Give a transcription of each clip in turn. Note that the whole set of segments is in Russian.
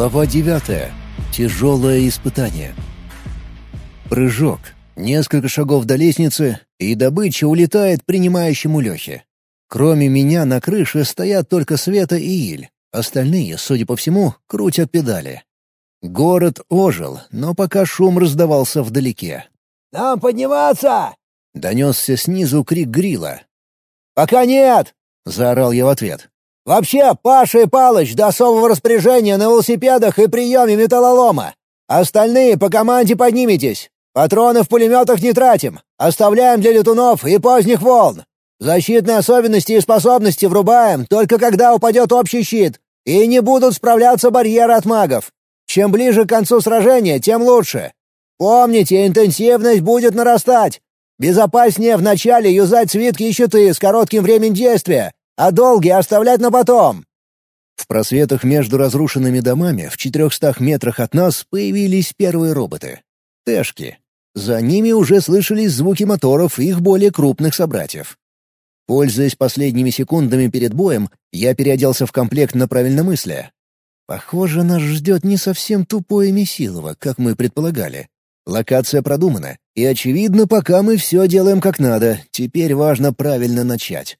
Глава девятая. Тяжелое испытание. Прыжок. Несколько шагов до лестницы, и добыча улетает принимающему Лехе. Кроме меня на крыше стоят только Света и Иль. Остальные, судя по всему, крутят педали. Город ожил, но пока шум раздавался вдалеке. «Нам подниматься!» — донесся снизу крик Грила. «Пока нет!» — заорал я в ответ. «Вообще, Паша и Палыч до особого распоряжения на велосипедах и приеме металлолома. Остальные по команде подниметесь. Патроны в пулеметах не тратим. Оставляем для летунов и поздних волн. Защитные особенности и способности врубаем только когда упадет общий щит, и не будут справляться барьеры от магов. Чем ближе к концу сражения, тем лучше. Помните, интенсивность будет нарастать. Безопаснее вначале юзать свитки и щиты с коротким временем действия, а долгие оставлять на потом. В просветах между разрушенными домами в четырехстах метрах от нас появились первые роботы. Тэшки. За ними уже слышались звуки моторов их более крупных собратьев. Пользуясь последними секундами перед боем, я переоделся в комплект на правильномыслие. Похоже, нас ждет не совсем тупое месилово, как мы предполагали. Локация продумана, и, очевидно, пока мы все делаем как надо, теперь важно правильно начать.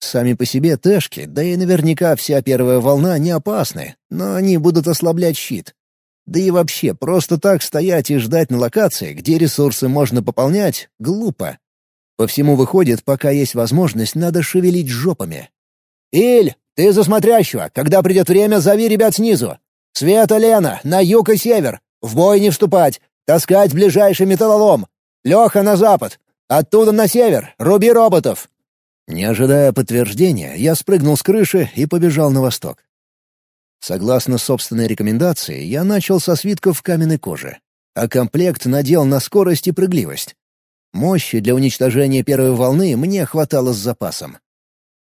Сами по себе тэшки, да и наверняка вся первая волна не опасны, но они будут ослаблять щит. Да и вообще, просто так стоять и ждать на локации, где ресурсы можно пополнять, глупо. По всему выходит, пока есть возможность, надо шевелить жопами. «Иль, ты за смотрящего. Когда придет время, зови ребят снизу. Света, Лена, на юг и север. В бой не вступать. Таскать ближайший металлолом. Леха на запад. Оттуда на север. Руби роботов». Не ожидая подтверждения, я спрыгнул с крыши и побежал на восток. Согласно собственной рекомендации, я начал со свитков каменной кожи, а комплект надел на скорость и прыгливость. Мощи для уничтожения первой волны мне хватало с запасом.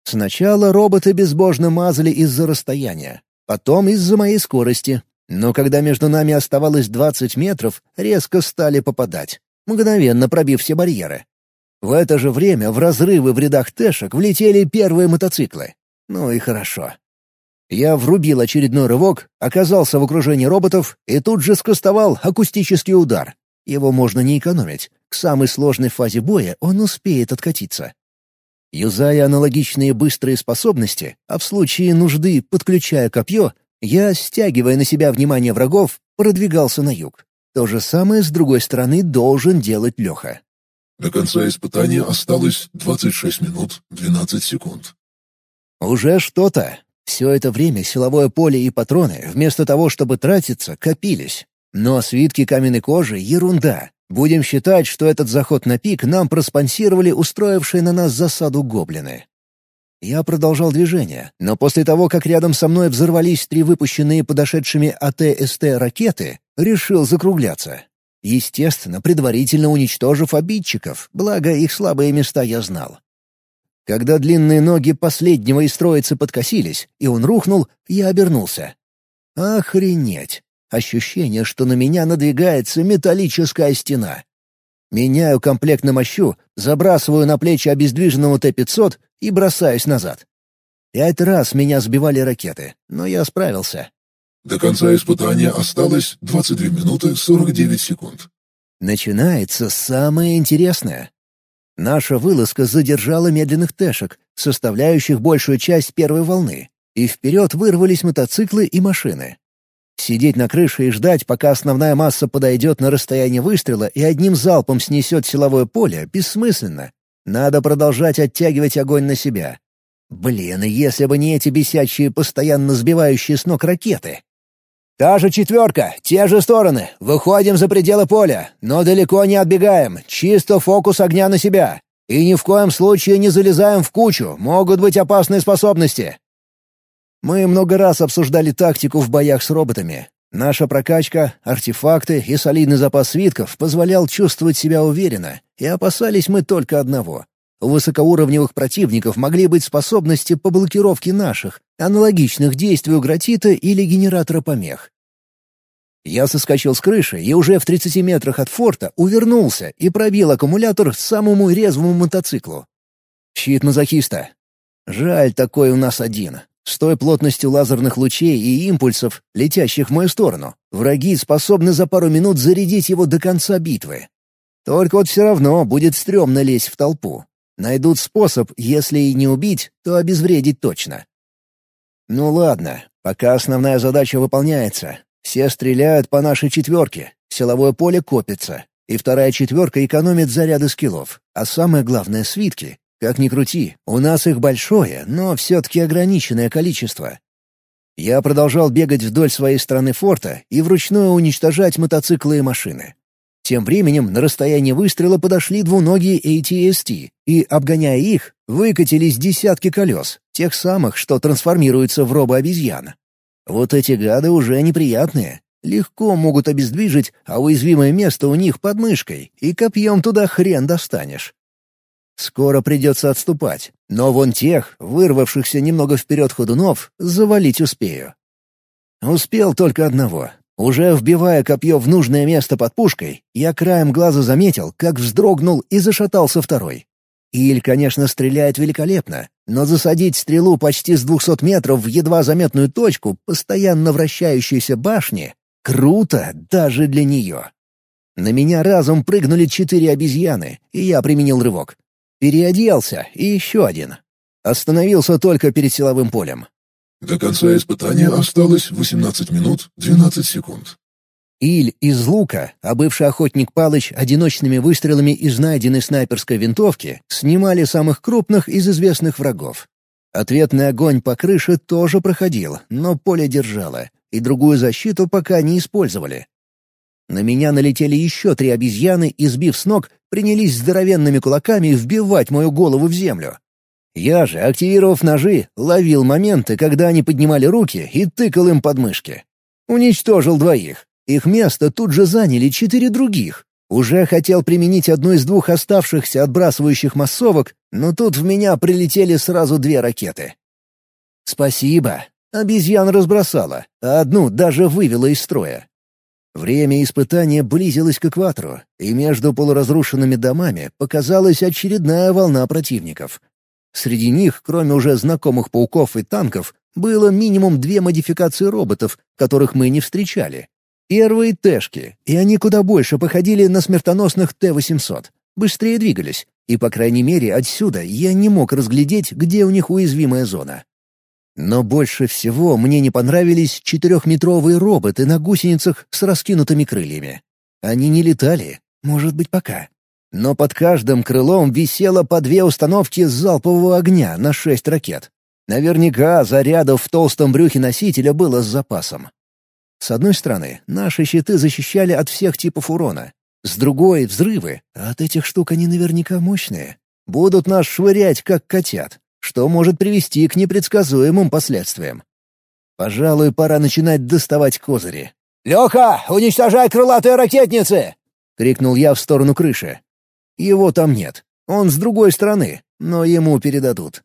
Сначала роботы безбожно мазали из-за расстояния, потом из-за моей скорости. Но когда между нами оставалось 20 метров, резко стали попадать, мгновенно пробив все барьеры. В это же время в разрывы в рядах тэшек влетели первые мотоциклы. Ну и хорошо. Я врубил очередной рывок, оказался в окружении роботов и тут же скостовал акустический удар. Его можно не экономить. К самой сложной фазе боя он успеет откатиться. Юзая аналогичные быстрые способности, а в случае нужды подключая копье, я, стягивая на себя внимание врагов, продвигался на юг. То же самое с другой стороны должен делать Леха. До конца испытания осталось 26 минут 12 секунд. Уже что-то. Все это время силовое поле и патроны, вместо того, чтобы тратиться, копились. Но свитки каменной кожи — ерунда. Будем считать, что этот заход на пик нам проспонсировали устроившие на нас засаду гоблины. Я продолжал движение, но после того, как рядом со мной взорвались три выпущенные подошедшими АТ-СТ ракеты, решил закругляться. Естественно, предварительно уничтожив обидчиков, благо их слабые места я знал. Когда длинные ноги последнего из троицы подкосились, и он рухнул, я обернулся. Охренеть! Ощущение, что на меня надвигается металлическая стена. Меняю комплект на мощу, забрасываю на плечи обездвиженного Т-500 и бросаюсь назад. Пять раз меня сбивали ракеты, но я справился. До конца испытания осталось 22 минуты 49 секунд. Начинается самое интересное. Наша вылазка задержала медленных тэшек, составляющих большую часть первой волны, и вперед вырвались мотоциклы и машины. Сидеть на крыше и ждать, пока основная масса подойдет на расстояние выстрела и одним залпом снесет силовое поле, бессмысленно. Надо продолжать оттягивать огонь на себя. Блин, если бы не эти бесячие, постоянно сбивающие с ног ракеты. «Та же четверка, те же стороны. Выходим за пределы поля, но далеко не отбегаем. Чисто фокус огня на себя. И ни в коем случае не залезаем в кучу, могут быть опасные способности. Мы много раз обсуждали тактику в боях с роботами. Наша прокачка, артефакты и солидный запас свитков позволял чувствовать себя уверенно, и опасались мы только одного. У высокоуровневых противников могли быть способности по блокировке наших, аналогичных действию гратита или генератора помех. Я соскочил с крыши и уже в 30 метрах от форта увернулся и пробил аккумулятор самому резвому мотоциклу. Щит мазохиста. Жаль, такой у нас один. С той плотностью лазерных лучей и импульсов, летящих в мою сторону, враги способны за пару минут зарядить его до конца битвы. Только вот все равно будет стрёмно лезть в толпу. Найдут способ, если и не убить, то обезвредить точно. Ну ладно, пока основная задача выполняется. Все стреляют по нашей четверке, силовое поле копится, и вторая четверка экономит заряды скиллов, а самое главное — свитки. Как ни крути, у нас их большое, но все-таки ограниченное количество. Я продолжал бегать вдоль своей стороны форта и вручную уничтожать мотоциклы и машины. Тем временем на расстояние выстрела подошли двуногие ATST, и, обгоняя их, выкатились десятки колес, тех самых, что трансформируются в робо-обезьян. Вот эти гады уже неприятные. Легко могут обездвижить, а уязвимое место у них под мышкой, и копьем туда хрен достанешь. Скоро придется отступать, но вон тех, вырвавшихся немного вперед ходунов, завалить успею. Успел только одного. Уже вбивая копье в нужное место под пушкой, я краем глаза заметил, как вздрогнул и зашатался второй. Иль, конечно, стреляет великолепно, но засадить стрелу почти с двухсот метров в едва заметную точку постоянно вращающейся башни — круто даже для нее. На меня разом прыгнули четыре обезьяны, и я применил рывок. Переоделся, и еще один. Остановился только перед силовым полем. До конца испытания осталось 18 минут 12 секунд. Иль из лука, а бывший охотник Палыч одиночными выстрелами из найденной снайперской винтовки снимали самых крупных из известных врагов. Ответный огонь по крыше тоже проходил, но поле держало, и другую защиту пока не использовали. На меня налетели еще три обезьяны и, сбив с ног, принялись здоровенными кулаками вбивать мою голову в землю. Я же, активировав ножи, ловил моменты, когда они поднимали руки и тыкал им подмышки. Уничтожил двоих. Их место тут же заняли четыре других. Уже хотел применить одну из двух оставшихся отбрасывающих массовок, но тут в меня прилетели сразу две ракеты. Спасибо. Обезьян разбросала, а одну даже вывела из строя. Время испытания близилось к экватору, и между полуразрушенными домами показалась очередная волна противников. Среди них, кроме уже знакомых пауков и танков, было минимум две модификации роботов, которых мы не встречали. Первые — Тэшки, и они куда больше походили на смертоносных Т-800. Быстрее двигались, и, по крайней мере, отсюда я не мог разглядеть, где у них уязвимая зона. Но больше всего мне не понравились четырехметровые роботы на гусеницах с раскинутыми крыльями. Они не летали, может быть, пока. Но под каждым крылом висело по две установки залпового огня на шесть ракет. Наверняка зарядов в толстом брюхе носителя было с запасом. С одной стороны, наши щиты защищали от всех типов урона. С другой — взрывы, от этих штук они наверняка мощные. Будут нас швырять, как котят что может привести к непредсказуемым последствиям. Пожалуй, пора начинать доставать козыри. «Леха, уничтожай крылатые ракетницы!» — крикнул я в сторону крыши. Его там нет. Он с другой стороны, но ему передадут.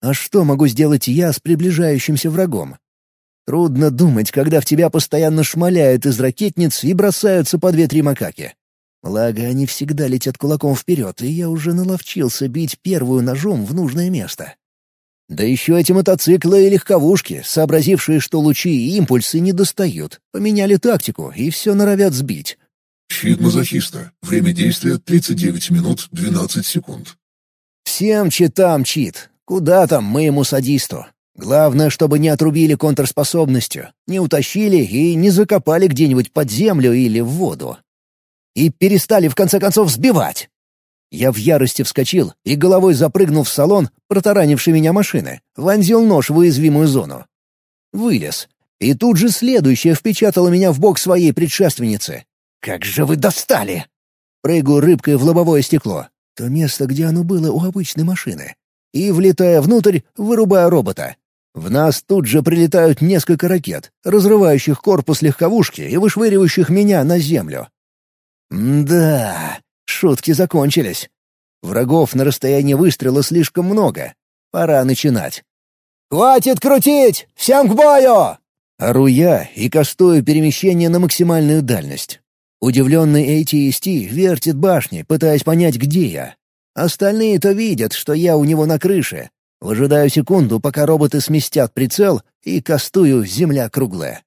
А что могу сделать я с приближающимся врагом? Трудно думать, когда в тебя постоянно шмаляют из ракетниц и бросаются по две-три макаки. Благо, они всегда летят кулаком вперед, и я уже наловчился бить первую ножом в нужное место. Да еще эти мотоциклы и легковушки, сообразившие, что лучи и импульсы не достают, поменяли тактику и все норовят сбить. Щит мазохиста. Время действия 39 минут 12 секунд. Всем читам чит. Куда там моему садисту? Главное, чтобы не отрубили контрспособностью, не утащили и не закопали где-нибудь под землю или в воду и перестали в конце концов сбивать. Я в ярости вскочил и головой запрыгнул в салон, протаранивший меня машины, вонзил нож в уязвимую зону. Вылез. И тут же следующая впечатала меня в бок своей предшественницы. «Как же вы достали!» Прыгаю рыбкой в лобовое стекло, то место, где оно было у обычной машины, и, влетая внутрь, вырубая робота. В нас тут же прилетают несколько ракет, разрывающих корпус легковушки и вышвыривающих меня на землю. Да, шутки закончились. Врагов на расстоянии выстрела слишком много. Пора начинать. «Хватит крутить! Всем к бою!» Ору я и кастую перемещение на максимальную дальность. Удивленный ATST вертит башни, пытаясь понять, где я. Остальные-то видят, что я у него на крыше. Выжидаю секунду, пока роботы сместят прицел, и кастую «Земля круглая».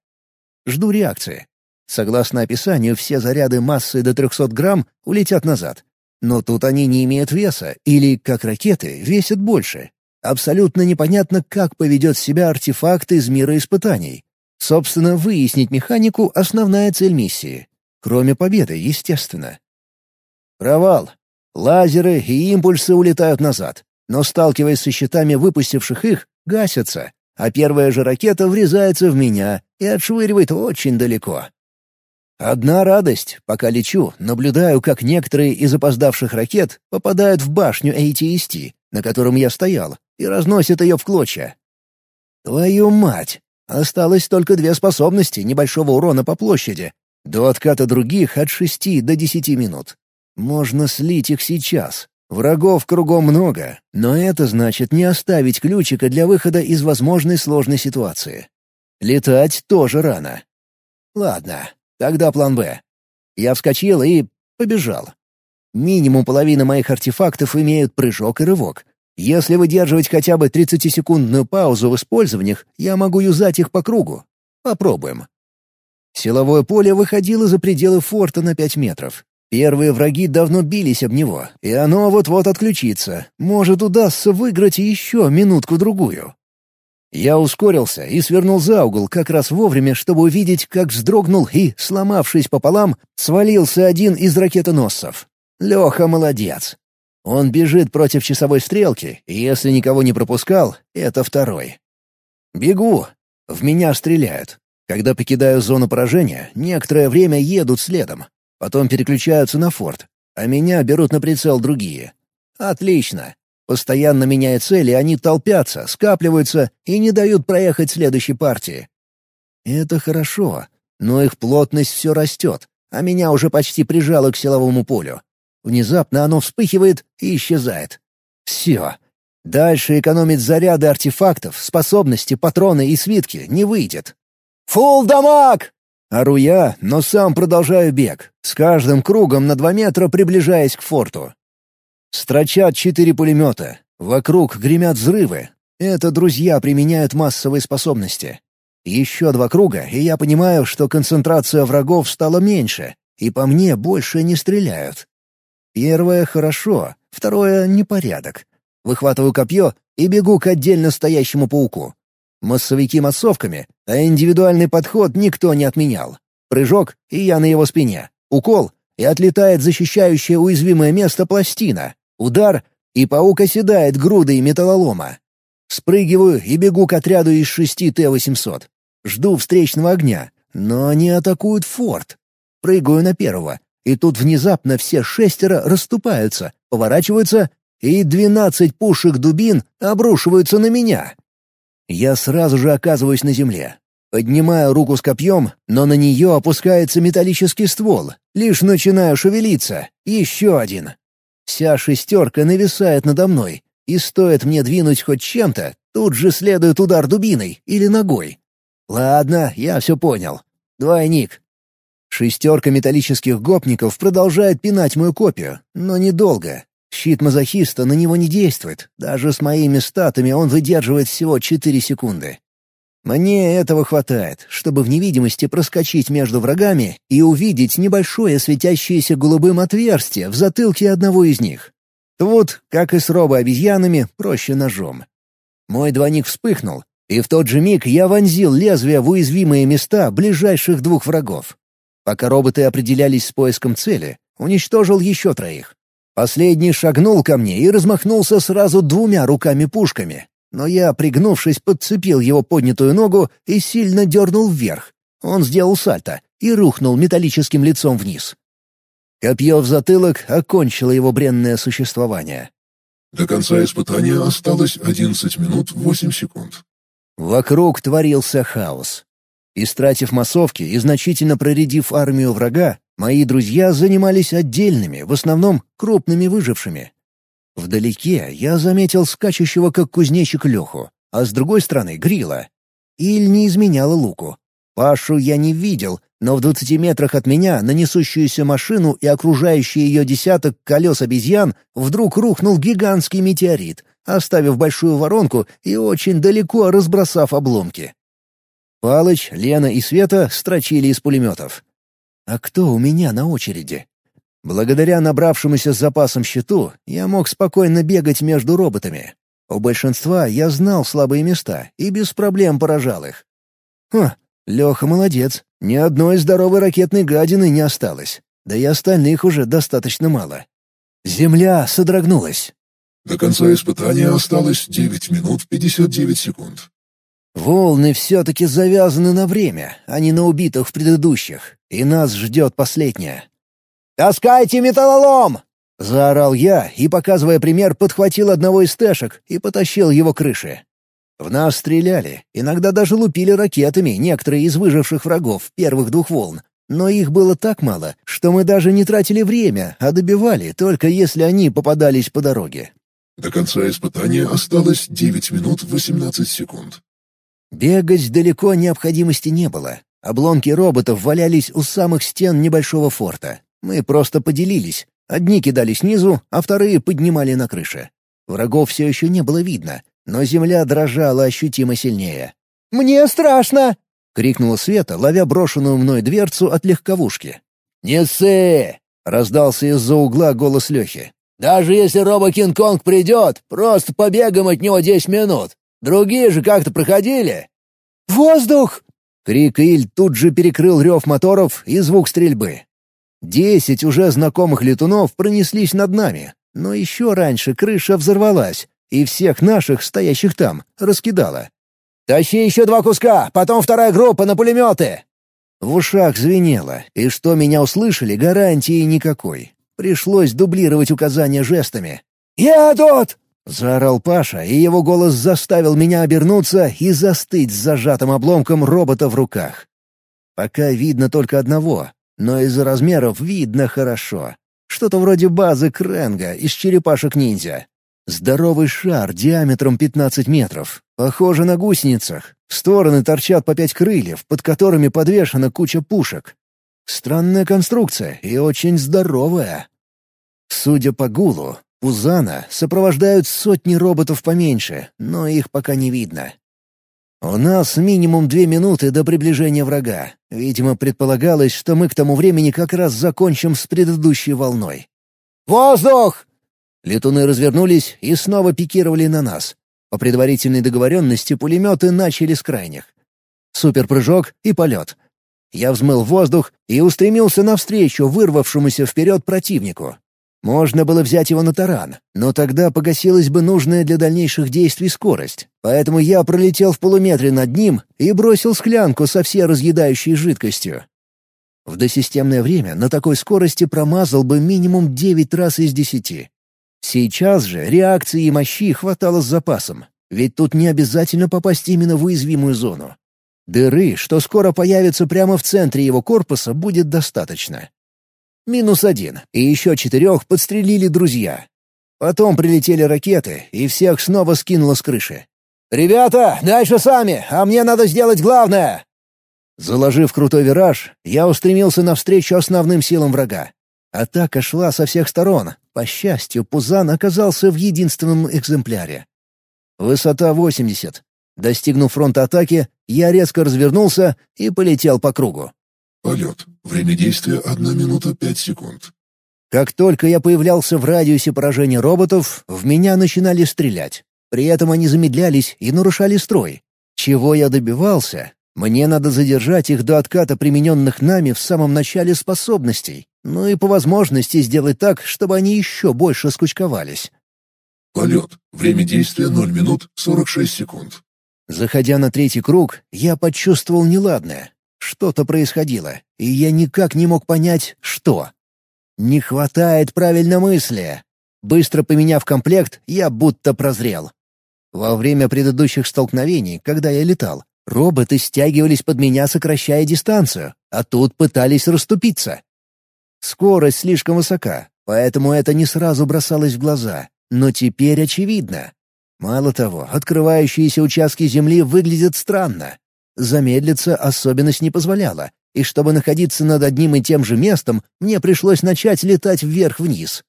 Жду реакции. Согласно описанию, все заряды массой до 300 грамм улетят назад. Но тут они не имеют веса, или, как ракеты, весят больше. Абсолютно непонятно, как поведет себя артефакт из мира испытаний. Собственно, выяснить механику — основная цель миссии. Кроме победы, естественно. Провал. Лазеры и импульсы улетают назад, но, сталкиваясь со щитами выпустивших их, гасятся, а первая же ракета врезается в меня и отшвыривает очень далеко. Одна радость, пока лечу, наблюдаю, как некоторые из опоздавших ракет попадают в башню ATST, на котором я стоял, и разносят ее в клочья. Твою мать! Осталось только две способности небольшого урона по площади. До отката других от шести до десяти минут. Можно слить их сейчас. Врагов кругом много, но это значит не оставить ключика для выхода из возможной сложной ситуации. Летать тоже рано. Ладно, тогда план «Б». Я вскочил и побежал. Минимум половина моих артефактов имеют прыжок и рывок, если выдерживать хотя бы 30-секундную паузу в использованиях, я могу юзать их по кругу. Попробуем. Силовое поле выходило за пределы форта на 5 метров. Первые враги давно бились об него, и оно вот-вот отключится. Может, удастся выиграть еще минутку-другую. Я ускорился и свернул за угол как раз вовремя, чтобы увидеть, как вздрогнул и, сломавшись пополам, свалился один из ракетоносцев. Леха молодец. Он бежит против часовой стрелки, и если никого не пропускал, это второй. Бегу. В меня стреляют. Когда покидаю зону поражения, некоторое время едут следом. Потом переключаются на форт, а меня берут на прицел другие. Отлично. Постоянно меняя цели, они толпятся, скапливаются и не дают проехать следующей партии. Это хорошо, но их плотность все растет, а меня уже почти прижало к силовому полю. Внезапно оно вспыхивает и исчезает. Все. Дальше экономить заряды артефактов, способности, патроны и свитки не выйдет. «Фулл дамаг!» Ору я, но сам продолжаю бег, с каждым кругом на два метра приближаясь к форту. Строчат четыре пулемета. Вокруг гремят взрывы. Это друзья применяют массовые способности. Еще два круга, и я понимаю, что концентрация врагов стала меньше, и по мне больше не стреляют. Первое — хорошо, второе — непорядок. Выхватываю копье и бегу к отдельно стоящему пауку. Массовики массовками, а индивидуальный подход никто не отменял. Прыжок, и я на его спине. Укол, и отлетает защищающее уязвимое место пластина. Удар, и паук оседает грудой металлолома. Спрыгиваю и бегу к отряду из шести Т-800. Жду встречного огня, но они атакуют форт. Прыгаю на первого, и тут внезапно все шестеро расступаются, поворачиваются, и двенадцать пушек дубин обрушиваются на меня. Я сразу же оказываюсь на земле. Поднимаю руку с копьем, но на нее опускается металлический ствол. Лишь начинаю шевелиться. Еще один. Вся шестерка нависает надо мной, и стоит мне двинуть хоть чем-то, тут же следует удар дубиной или ногой. Ладно, я все понял. Двойник. Шестерка металлических гопников продолжает пинать мою копию, но недолго. Щит мазохиста на него не действует. Даже с моими статами он выдерживает всего 4 секунды. Мне этого хватает, чтобы в невидимости проскочить между врагами и увидеть небольшое светящееся голубым отверстие в затылке одного из них. Тут, как и с робо-обезьянами, проще ножом. Мой двойник вспыхнул, и в тот же миг я вонзил лезвие в уязвимые места ближайших двух врагов. Пока роботы определялись с поиском цели, уничтожил еще троих. Последний шагнул ко мне и размахнулся сразу двумя руками-пушками. Но я, пригнувшись, подцепил его поднятую ногу и сильно дернул вверх. Он сделал сальто и рухнул металлическим лицом вниз. Копье в затылок окончило его бренное существование. До конца испытания осталось 11 минут 8 секунд. Вокруг творился хаос. Истратив массовки и значительно проредив армию врага, мои друзья занимались отдельными, в основном крупными выжившими. Вдалеке я заметил скачущего как кузнечик Леху, а с другой стороны — Грила. Иль не изменяла луку. Пашу я не видел, но в двадцати метрах от меня на несущуюся машину и окружающий ее десяток колес обезьян вдруг рухнул гигантский метеорит, оставив большую воронку и очень далеко разбросав обломки. Палыч, Лена и Света строчили из пулеметов. А кто у меня на очереди? Благодаря набравшемуся запасом щиту, я мог спокойно бегать между роботами. У большинства я знал слабые места и без проблем поражал их. Хм, Леха молодец, ни одной здоровой ракетной гадины не осталось. Да и остальных уже достаточно мало. Земля содрогнулась. До конца испытания осталось 9 минут 59 секунд. Волны все-таки завязаны на время, а не на убитых в предыдущих, и нас ждет последняя. «Таскайте металлолом!» — заорал я и, показывая пример, подхватил одного из тэшек и потащил его к крыше. В нас стреляли, иногда даже лупили ракетами некоторые из выживших врагов первых двух волн, но их было так мало, что мы даже не тратили время, а добивали, только если они попадались по дороге. До конца испытания осталось 9 минут 18 секунд. Бегать далеко необходимости не было. Обломки роботов валялись у самых стен небольшого форта. Мы просто поделились. Одни кидали снизу, а вторые поднимали на крыше. Врагов все еще не было видно, но земля дрожала ощутимо сильнее. «Мне страшно!» — крикнула Света, ловя брошенную мной дверцу от легковушки. «Не ссы!» — раздался из-за угла голос Лехи. «Даже если робо-кинг-конг придет, просто побегаем от него десять минут. Другие же как-то проходили». «Воздух!» Крик Иль тут же перекрыл рев моторов и звук стрельбы. Десять уже знакомых летунов пронеслись над нами, но еще раньше крыша взорвалась, и всех наших, стоящих там, раскидала. «Тащи еще два куска, потом вторая группа на пулеметы!» В ушах звенело, и что меня услышали, гарантии никакой. Пришлось дублировать указания жестами. «Едут!» — заорал Паша, и его голос заставил меня обернуться и застыть с зажатым обломком робота в руках. Пока видно только одного, но из-за размеров видно хорошо. Что-то вроде базы Кренга из черепашек-ниндзя. Здоровый шар диаметром 15 метров. Похоже на гусеницах. В стороны торчат по пять крыльев, под которыми подвешена куча пушек. Странная конструкция и очень здоровая. Судя по гулу, Пузана сопровождают сотни роботов поменьше, но их пока не видно. У нас минимум две минуты до приближения врага. Видимо, предполагалось, что мы к тому времени как раз закончим с предыдущей волной. «Воздух!» Летуны развернулись и снова пикировали на нас. По предварительной договоренности пулеметы начали с крайних. Суперпрыжок и полет. Я взмыл воздух и устремился навстречу вырвавшемуся вперед противнику. Можно было взять его на таран, но тогда погасилась бы нужная для дальнейших действий скорость, поэтому я пролетел в полуметре над ним и бросил склянку со всей разъедающей жидкостью. В досистемное время на такой скорости промазал бы минимум девять раз из десяти. Сейчас же реакции и мощи хватало с запасом, ведь тут не обязательно попасть именно в уязвимую зону. Дыры, что скоро появится прямо в центре его корпуса, будет достаточно. Минус один, и еще четырех подстрелили друзья. Потом прилетели ракеты, и всех снова скинуло с крыши. «Ребята, дальше сами, а мне надо сделать главное!» Заложив крутой вираж, я устремился навстречу основным силам врага. Атака шла со всех сторон. По счастью, Пузан оказался в единственном экземпляре. Высота 80. Достигнув фронта атаки, я резко развернулся и полетел по кругу. Полет. Время действия — одна минута пять секунд. Как только я появлялся в радиусе поражения роботов, в меня начинали стрелять. При этом они замедлялись и нарушали строй. Чего я добивался? Мне надо задержать их до отката примененных нами в самом начале способностей, ну и по возможности сделать так, чтобы они еще больше скучковались. Полет. Время действия 0 минут 46 секунд. Заходя на третий круг, я почувствовал неладное. Что-то происходило, и я никак не мог понять, что. Не хватает правильной мысли. Быстро поменяв комплект, я будто прозрел. Во время предыдущих столкновений, когда я летал, роботы стягивались под меня, сокращая дистанцию, а тут пытались расступиться. Скорость слишком высока, поэтому это не сразу бросалось в глаза, но теперь очевидно. Мало того, открывающиеся участки земли выглядят странно. Замедлиться особенность не позволяла, и чтобы находиться над одним и тем же местом, мне пришлось начать летать вверх-вниз.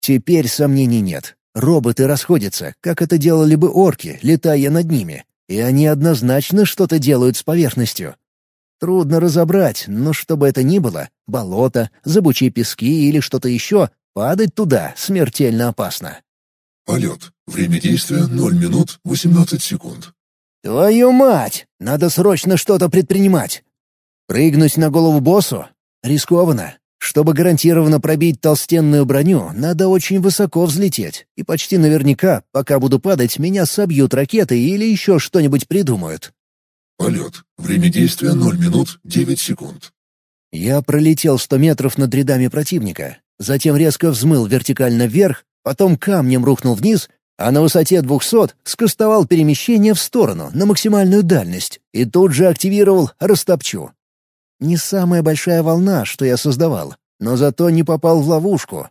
Теперь сомнений нет. Роботы расходятся, как это делали бы орки, летая над ними, и они однозначно что-то делают с поверхностью. Трудно разобрать, но чтобы это ни было, болото, зыбучие пески или что-то еще, падать туда смертельно опасно. Полет. Время действия 0 минут 18 секунд. «Твою мать! Надо срочно что-то предпринимать!» Прыгнуть на голову боссу? Рискованно. Чтобы гарантированно пробить толстенную броню, надо очень высоко взлететь, и почти наверняка, пока буду падать, меня собьют ракеты или еще что-нибудь придумают. Полет. Время действия 0 минут 9 секунд. Я пролетел 100 метров над рядами противника, затем резко взмыл вертикально вверх, потом камнем рухнул вниз, а на высоте 200 скостовал перемещение в сторону на максимальную дальность и тут же активировал «Растопчу». Не самая большая волна, что я создавал, но зато не попал в ловушку.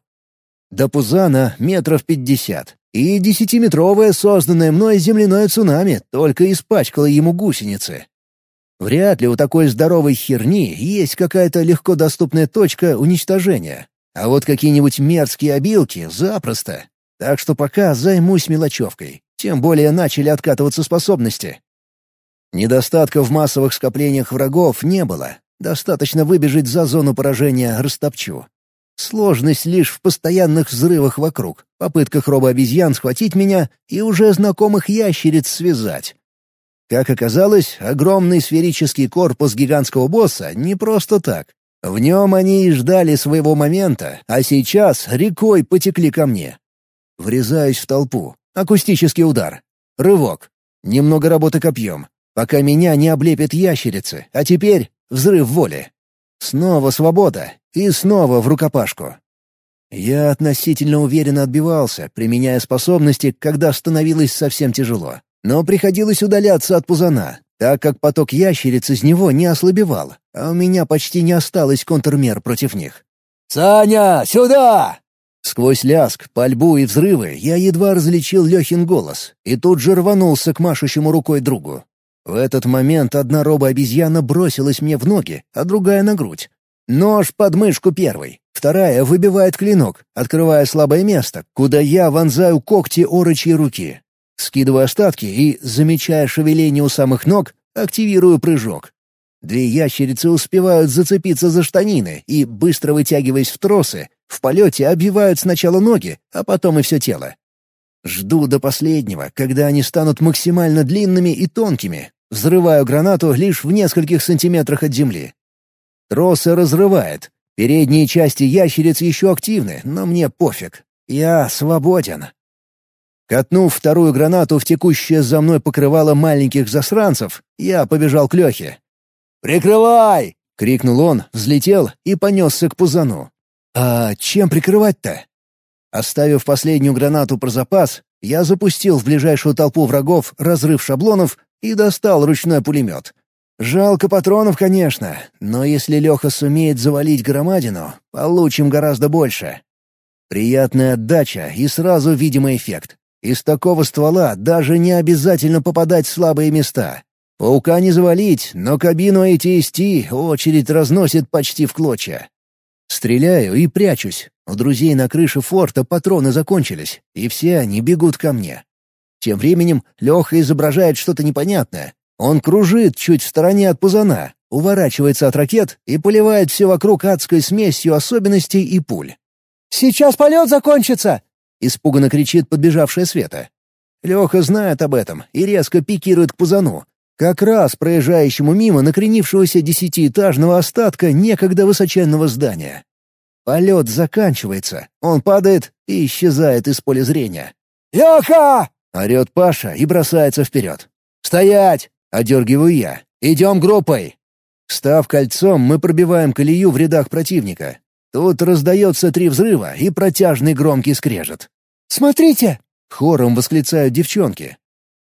До Пузана метров пятьдесят, и десятиметровое созданное мной земляное цунами только испачкало ему гусеницы. Вряд ли у такой здоровой херни есть какая-то легко доступная точка уничтожения. А вот какие-нибудь мерзкие обилки — запросто. Так что пока займусь мелочевкой. Тем более начали откатываться способности. Недостатка в массовых скоплениях врагов не было, Достаточно выбежать за зону поражения растопчу. Сложность лишь в постоянных взрывах вокруг, попытках робообезьян схватить меня и уже знакомых ящериц связать. Как оказалось, огромный сферический корпус гигантского босса не просто так. В нем они и ждали своего момента, а сейчас рекой потекли ко мне. Врезаюсь в толпу. Акустический удар. Рывок. Немного работы копьем. Пока меня не облепят ящерицы, а теперь Взрыв воли. Снова свобода. И снова в рукопашку. Я относительно уверенно отбивался, применяя способности, когда становилось совсем тяжело. Но приходилось удаляться от пузана, так как поток ящериц из него не ослабевал, а у меня почти не осталось контрмер против них. «Саня, сюда!» Сквозь ляск, пальбу и взрывы я едва различил Лехин голос и тут же рванулся к машущему рукой другу. В этот момент одна робо-обезьяна бросилась мне в ноги, а другая — на грудь. Нож под мышку первой. Вторая выбивает клинок, открывая слабое место, куда я вонзаю когти орочьей руки. Скидываю остатки и, замечая шевеление у самых ног, активирую прыжок. Две ящерицы успевают зацепиться за штанины и, быстро вытягиваясь в тросы, в полете обвивают сначала ноги, а потом и все тело. Жду до последнего, когда они станут максимально длинными и тонкими. Взрываю гранату лишь в нескольких сантиметрах от земли. Тросы разрывает. Передние части ящериц еще активны, но мне пофиг. Я свободен. Катнув вторую гранату в текущее за мной покрывало маленьких засранцев, я побежал к Лехе. «Прикрывай!» — крикнул он, взлетел и понесся к пузану. «А чем прикрывать-то?» Оставив последнюю гранату про запас, я запустил в ближайшую толпу врагов разрыв шаблонов и достал ручной пулемет. Жалко патронов, конечно, но если Леха сумеет завалить громадину, получим гораздо больше. Приятная отдача и сразу видимый эффект. Из такого ствола даже не обязательно попадать в слабые места. Паука не завалить, но кабину AT&T очередь разносит почти в клочья. Стреляю и прячусь. У друзей на крыше форта патроны закончились, и все они бегут ко мне. Тем временем Леха изображает что-то непонятное. Он кружит чуть в стороне от пузана, уворачивается от ракет и поливает все вокруг адской смесью особенностей и пуль. «Сейчас полет закончится!» — испуганно кричит подбежавшая Света. Леха знает об этом и резко пикирует к пузану, как раз проезжающему мимо накренившегося десятиэтажного остатка некогда высоченного здания. Полет заканчивается, он падает и исчезает из поля зрения. «Леха!» — орет Паша и бросается вперед. «Стоять!» — одергиваю я. «Идем группой!» Став кольцом, мы пробиваем колею в рядах противника. Тут раздается три взрыва и протяжный громкий скрежет. «Смотрите!» — хором восклицают девчонки.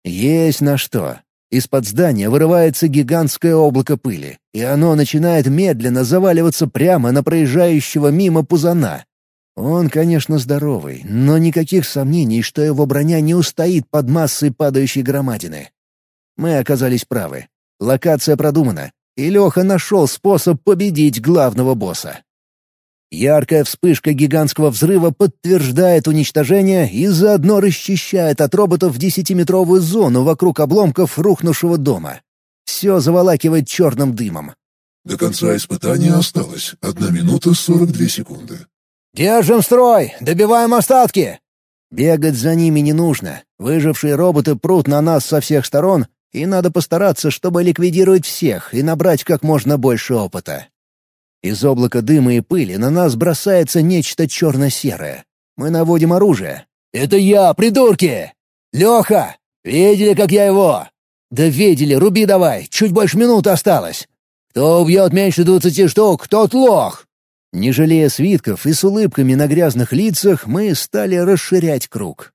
Есть на что. Из-под здания вырывается гигантское облако пыли, и оно начинает медленно заваливаться прямо на проезжающего мимо пузана. Он, конечно, здоровый, но никаких сомнений, что его броня не устоит под массой падающей громадины. Мы оказались правы. Локация продумана, и Леха нашел способ победить главного босса. Яркая вспышка гигантского взрыва подтверждает уничтожение и заодно расчищает от роботов десятиметровую зону вокруг обломков рухнувшего дома. Все заволакивает черным дымом. До конца испытания осталось одна минута сорок две секунды. «Держим строй! Добиваем остатки!» Бегать за ними не нужно. Выжившие роботы прут на нас со всех сторон, и надо постараться, чтобы ликвидировать всех и набрать как можно больше опыта. Из облака дыма и пыли на нас бросается нечто черно-серое. Мы наводим оружие. «Это я, придурки! Леха! Видели, как я его?» «Да видели, руби давай, чуть больше минуты осталось». «Кто убьет меньше двадцати штук, тот лох!» Не жалея свитков и с улыбками на грязных лицах, мы стали расширять круг.